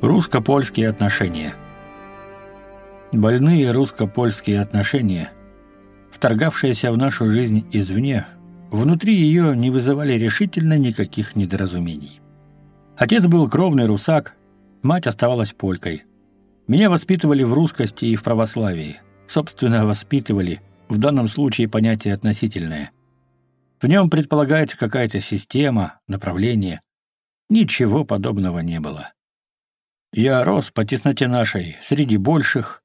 Русско-польские отношения. Больные русско-польские отношения, вторгавшиеся в нашу жизнь извне, внутри ее не вызывали решительно никаких недоразумений. Отец был кровный русак, мать оставалась полькой. Меня воспитывали в русскости и в православии. Собственно, воспитывали, в данном случае понятие относительное. В нем предполагается какая-то система, направление. Ничего подобного не было. Я рос по тесноте нашей, среди больших.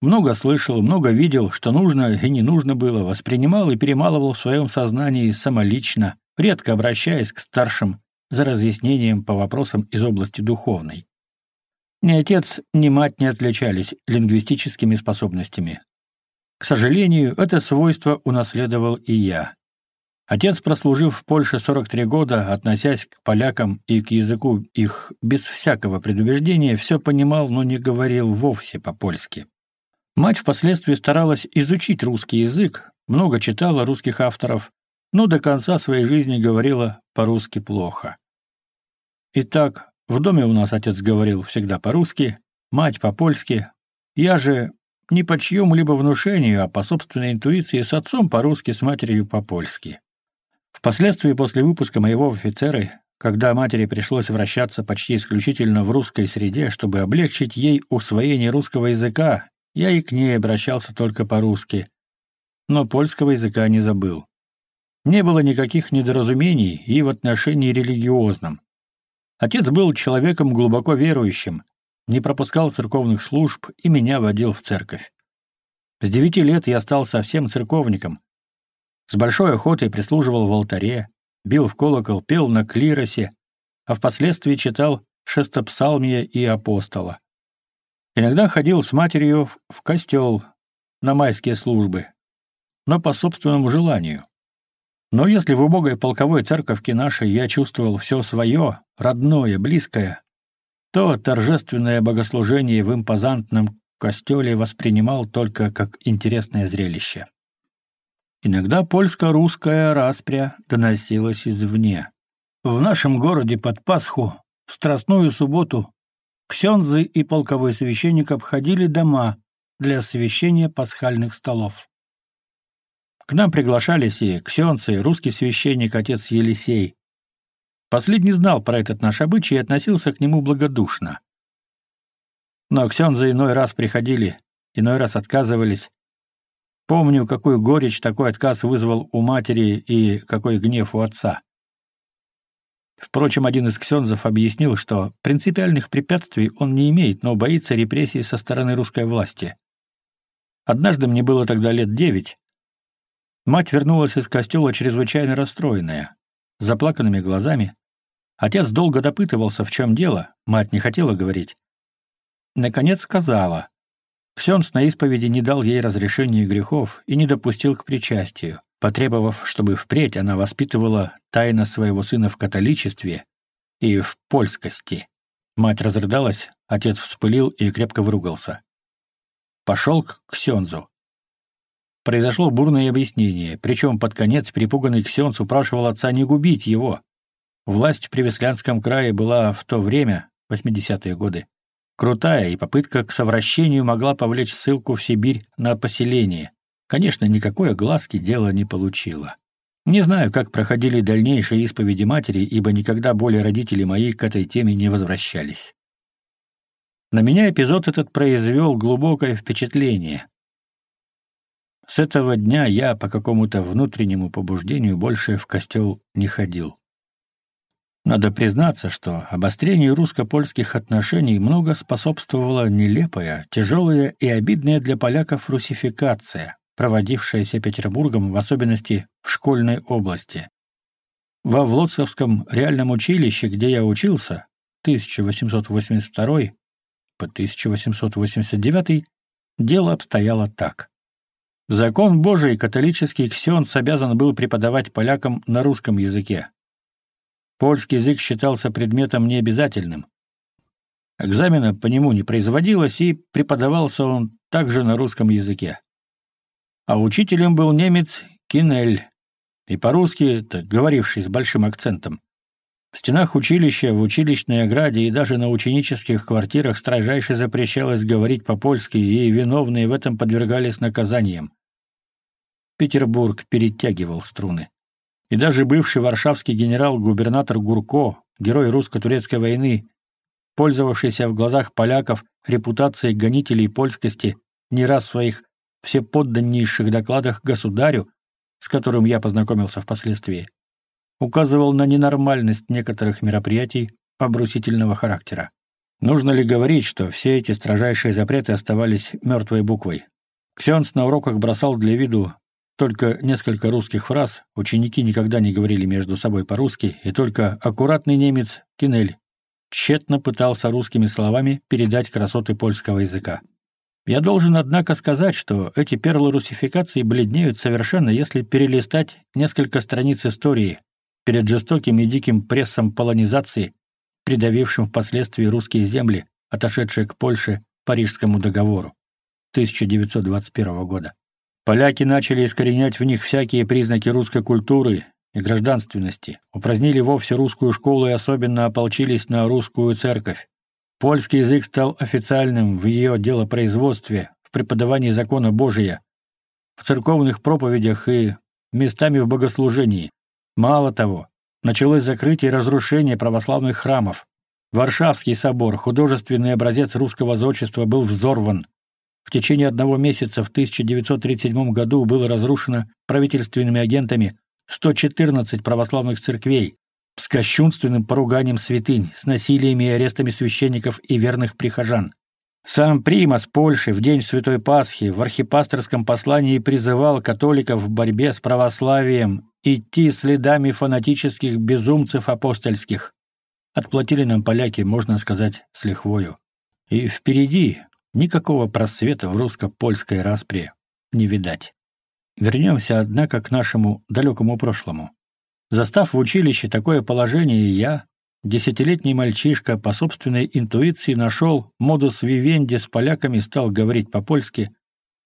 Много слышал, много видел, что нужно и не нужно было, воспринимал и перемалывал в своем сознании самолично, редко обращаясь к старшим за разъяснением по вопросам из области духовной. Ни отец, ни мать не отличались лингвистическими способностями. К сожалению, это свойство унаследовал и я. Отец, прослужив в Польше 43 года, относясь к полякам и к языку их без всякого предубеждения, все понимал, но не говорил вовсе по-польски. Мать впоследствии старалась изучить русский язык, много читала русских авторов, но до конца своей жизни говорила по-русски плохо. Итак, в доме у нас отец говорил всегда по-русски, мать по-польски. Я же не по чьему-либо внушению, а по собственной интуиции с отцом по-русски, с матерью по-польски. Впоследствии после выпуска моего в офицеры, когда матери пришлось вращаться почти исключительно в русской среде, чтобы облегчить ей усвоение русского языка, я и к ней обращался только по-русски, но польского языка не забыл. Не было никаких недоразумений и в отношении религиозном. Отец был человеком глубоко верующим, не пропускал церковных служб и меня водил в церковь. С девяти лет я стал совсем церковником, с большой охотой прислуживал в алтаре, бил в колокол, пел на клиросе, а впоследствии читал шестопсалмия и апостола. Иногда ходил с матерью в костел на майские службы, но по собственному желанию. Но если в убогой полковой церковке нашей я чувствовал все свое, родное, близкое, то торжественное богослужение в импозантном костеле воспринимал только как интересное зрелище. Иногда польско-русская распря доносилась извне. В нашем городе под Пасху, в Страстную субботу, ксензы и полковой священник обходили дома для освящения пасхальных столов. К нам приглашались и ксенцы, и русский священник отец Елисей. Последний знал про этот наш обычай и относился к нему благодушно. Но ксензы иной раз приходили, иной раз отказывались, Помню, какую горечь такой отказ вызвал у матери и какой гнев у отца. Впрочем, один из ксензов объяснил, что принципиальных препятствий он не имеет, но боится репрессий со стороны русской власти. Однажды мне было тогда лет девять. Мать вернулась из костела чрезвычайно расстроенная, с заплаканными глазами. Отец долго допытывался, в чем дело, мать не хотела говорить. Наконец сказала, Ксенс на исповеди не дал ей разрешения грехов и не допустил к причастию, потребовав, чтобы впредь она воспитывала тайно своего сына в католичестве и в польскости. Мать разрыдалась, отец вспылил и крепко вругался. Пошел к Ксензу. Произошло бурное объяснение, причем под конец перепуганный Ксенс упрашивал отца не губить его. Власть в Привеслянском крае была в то время, 80-е годы, Крутая и попытка к совращению могла повлечь ссылку в Сибирь на поселение. Конечно, никакой огласки дело не получило. Не знаю, как проходили дальнейшие исповеди матери, ибо никогда более родители мои к этой теме не возвращались. На меня эпизод этот произвел глубокое впечатление. С этого дня я по какому-то внутреннему побуждению больше в костел не ходил. Надо признаться, что обострению русско-польских отношений много способствовала нелепая, тяжелая и обидная для поляков русификация, проводившаяся Петербургом в особенности в школьной области. Во Влоцковском реальном училище, где я учился, 1882 по 1889, дело обстояло так. Закон Божий католический ксенс обязан был преподавать полякам на русском языке, Польский язык считался предметом необязательным. Экзамена по нему не производилось, и преподавался он также на русском языке. А учителем был немец Кинель, и по-русски, говоривший с большим акцентом. В стенах училища, в училищной ограде и даже на ученических квартирах строжайше запрещалось говорить по-польски, и виновные в этом подвергались наказаниям. Петербург перетягивал струны. И даже бывший варшавский генерал-губернатор Гурко, герой русско-турецкой войны, пользовавшийся в глазах поляков репутацией гонителей польскости, не раз в своих всеподданнейших докладах государю, с которым я познакомился впоследствии, указывал на ненормальность некоторых мероприятий обрусительного характера. Нужно ли говорить, что все эти строжайшие запреты оставались мертвой буквой? Ксенс на уроках бросал для виду только несколько русских фраз ученики никогда не говорили между собой по-русски, и только аккуратный немец Кинель тщетно пытался русскими словами передать красоты польского языка. Я должен, однако, сказать, что эти перлы русификации бледнеют совершенно, если перелистать несколько страниц истории перед жестоким и диким прессом полонизации, придавившим впоследствии русские земли, отошедшие к Польше Парижскому договору 1921 года. Поляки начали искоренять в них всякие признаки русской культуры и гражданственности, упразднили вовсе русскую школу и особенно ополчились на русскую церковь. Польский язык стал официальным в ее делопроизводстве, в преподавании закона Божия, в церковных проповедях и местами в богослужении. Мало того, началось закрытие и разрушение православных храмов. Варшавский собор, художественный образец русского зодчества, был взорван, в течение одного месяца в 1937 году было разрушено правительственными агентами 114 православных церквей с кощунственным поруганием святынь, с насилиями и арестами священников и верных прихожан. Сам Примас Польши в день Святой Пасхи в архипасторском послании призывал католиков в борьбе с православием идти следами фанатических безумцев апостольских. Отплатили нам поляки, можно сказать, с лихвою. И впереди, Никакого просвета в русско-польской распре не видать. Вернемся, однако, к нашему далекому прошлому. Застав в училище такое положение, я, десятилетний мальчишка, по собственной интуиции нашел модус вивенди с поляками, стал говорить по-польски,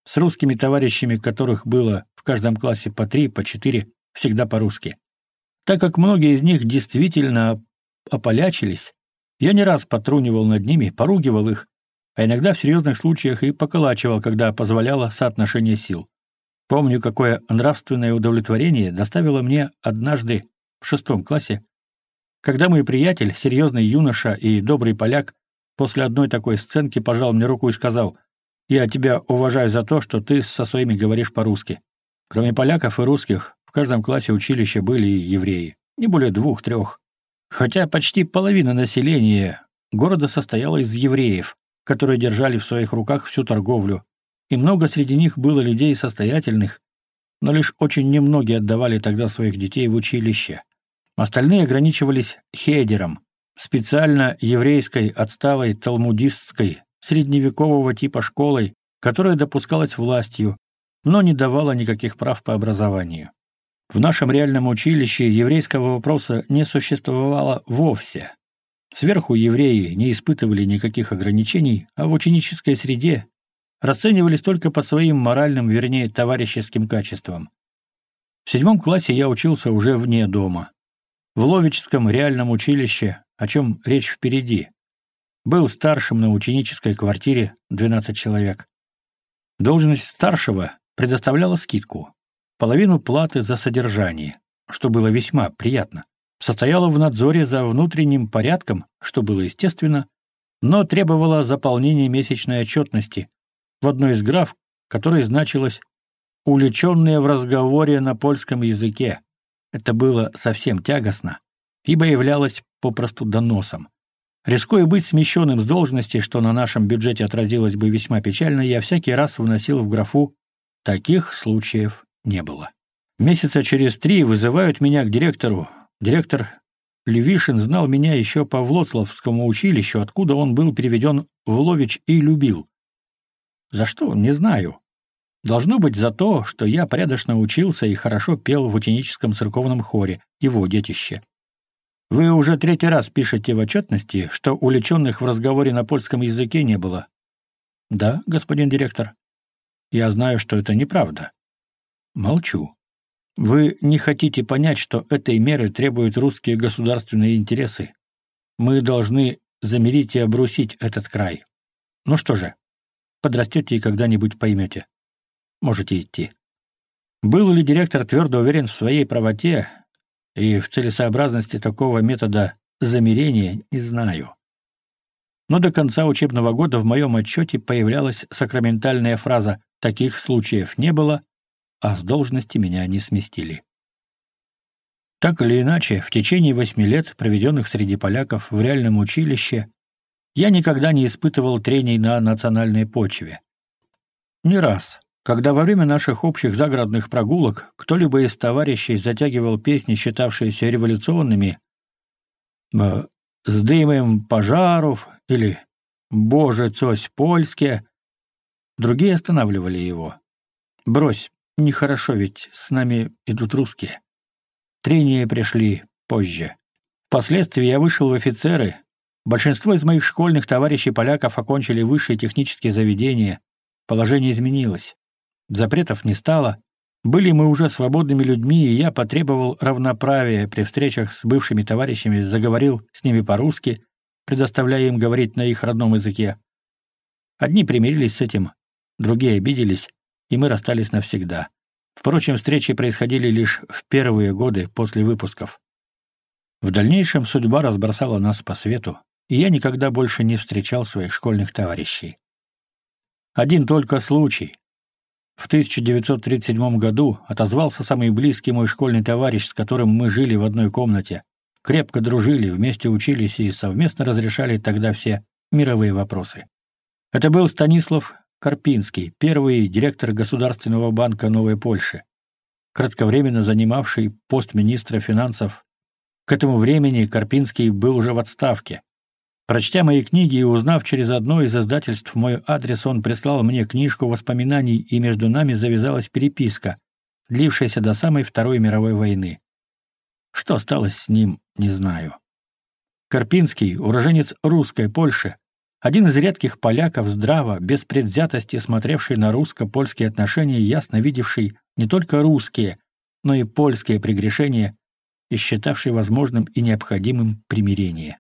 с русскими товарищами, которых было в каждом классе по три, по четыре, всегда по-русски. Так как многие из них действительно ополячились, я не раз потрунивал над ними, поругивал их, а иногда в серьезных случаях и поколачивал, когда позволяло соотношение сил. Помню, какое нравственное удовлетворение доставило мне однажды в шестом классе, когда мой приятель, серьезный юноша и добрый поляк, после одной такой сценки пожал мне руку и сказал «Я тебя уважаю за то, что ты со своими говоришь по-русски». Кроме поляков и русских, в каждом классе училища были и евреи, не более двух-трех. Хотя почти половина населения города состояла из евреев, которые держали в своих руках всю торговлю, и много среди них было людей состоятельных, но лишь очень немногие отдавали тогда своих детей в училище. Остальные ограничивались хедером, специально еврейской, отсталой, талмудистской, средневекового типа школой, которая допускалась властью, но не давала никаких прав по образованию. В нашем реальном училище еврейского вопроса не существовало вовсе. Сверху евреи не испытывали никаких ограничений, а в ученической среде расценивались только по своим моральным, вернее, товарищеским качествам. В седьмом классе я учился уже вне дома. В Ловическом реальном училище, о чем речь впереди. Был старшим на ученической квартире 12 человек. Должность старшего предоставляла скидку, половину платы за содержание, что было весьма приятно состояла в надзоре за внутренним порядком, что было естественно, но требовала заполнения месячной отчетности в одной из граф, которая значилась «уличенные в разговоре на польском языке». Это было совсем тягостно, ибо являлось попросту доносом. Рискуя быть смещенным с должности, что на нашем бюджете отразилось бы весьма печально, я всякий раз вносил в графу «таких случаев не было». Месяца через три вызывают меня к директору, Директор Левишин знал меня еще по Влоцлавскому училищу, откуда он был переведен в Лович и любил. За что, не знаю. Должно быть за то, что я порядочно учился и хорошо пел в ученическом церковном хоре, его детище. Вы уже третий раз пишете в отчетности, что уличенных в разговоре на польском языке не было. Да, господин директор. Я знаю, что это неправда. Молчу. Вы не хотите понять, что этой меры требуют русские государственные интересы. Мы должны замерить и обрусить этот край. Ну что же, подрастете и когда-нибудь поймете. Можете идти. Был ли директор твердо уверен в своей правоте и в целесообразности такого метода замерения, не знаю. Но до конца учебного года в моем отчете появлялась сакраментальная фраза «таких случаев не было», а с должности меня не сместили. Так или иначе, в течение восьми лет, проведенных среди поляков в реальном училище, я никогда не испытывал трений на национальной почве. Не раз, когда во время наших общих загородных прогулок кто-либо из товарищей затягивал песни, считавшиеся революционными, э, «С дымом пожаров» или «Боже, цось польске», другие останавливали его. «Брось, нехорошо, ведь с нами идут русские». Трения пришли позже. Впоследствии я вышел в офицеры. Большинство из моих школьных товарищей-поляков окончили высшие технические заведения. Положение изменилось. Запретов не стало. Были мы уже свободными людьми, и я потребовал равноправия при встречах с бывшими товарищами, заговорил с ними по-русски, предоставляя им говорить на их родном языке. Одни примирились с этим, другие обиделись, и мы расстались навсегда. Впрочем, встречи происходили лишь в первые годы после выпусков. В дальнейшем судьба разбросала нас по свету, и я никогда больше не встречал своих школьных товарищей. Один только случай. В 1937 году отозвался самый близкий мой школьный товарищ, с которым мы жили в одной комнате. Крепко дружили, вместе учились и совместно разрешали тогда все мировые вопросы. Это был Станислав Карпинский, первый директор Государственного банка Новой Польши, кратковременно занимавший пост министра финансов. К этому времени Карпинский был уже в отставке. Прочтя мои книги и узнав через одно из издательств мой адрес, он прислал мне книжку воспоминаний, и между нами завязалась переписка, длившаяся до самой Второй мировой войны. Что стало с ним, не знаю. Карпинский, уроженец русской Польши, один из редких поляков здраво, без предвзятости смотревший на русско-польские отношения, ясно видевший не только русские, но и польские прегрешения и считавший возможным и необходимым примирение.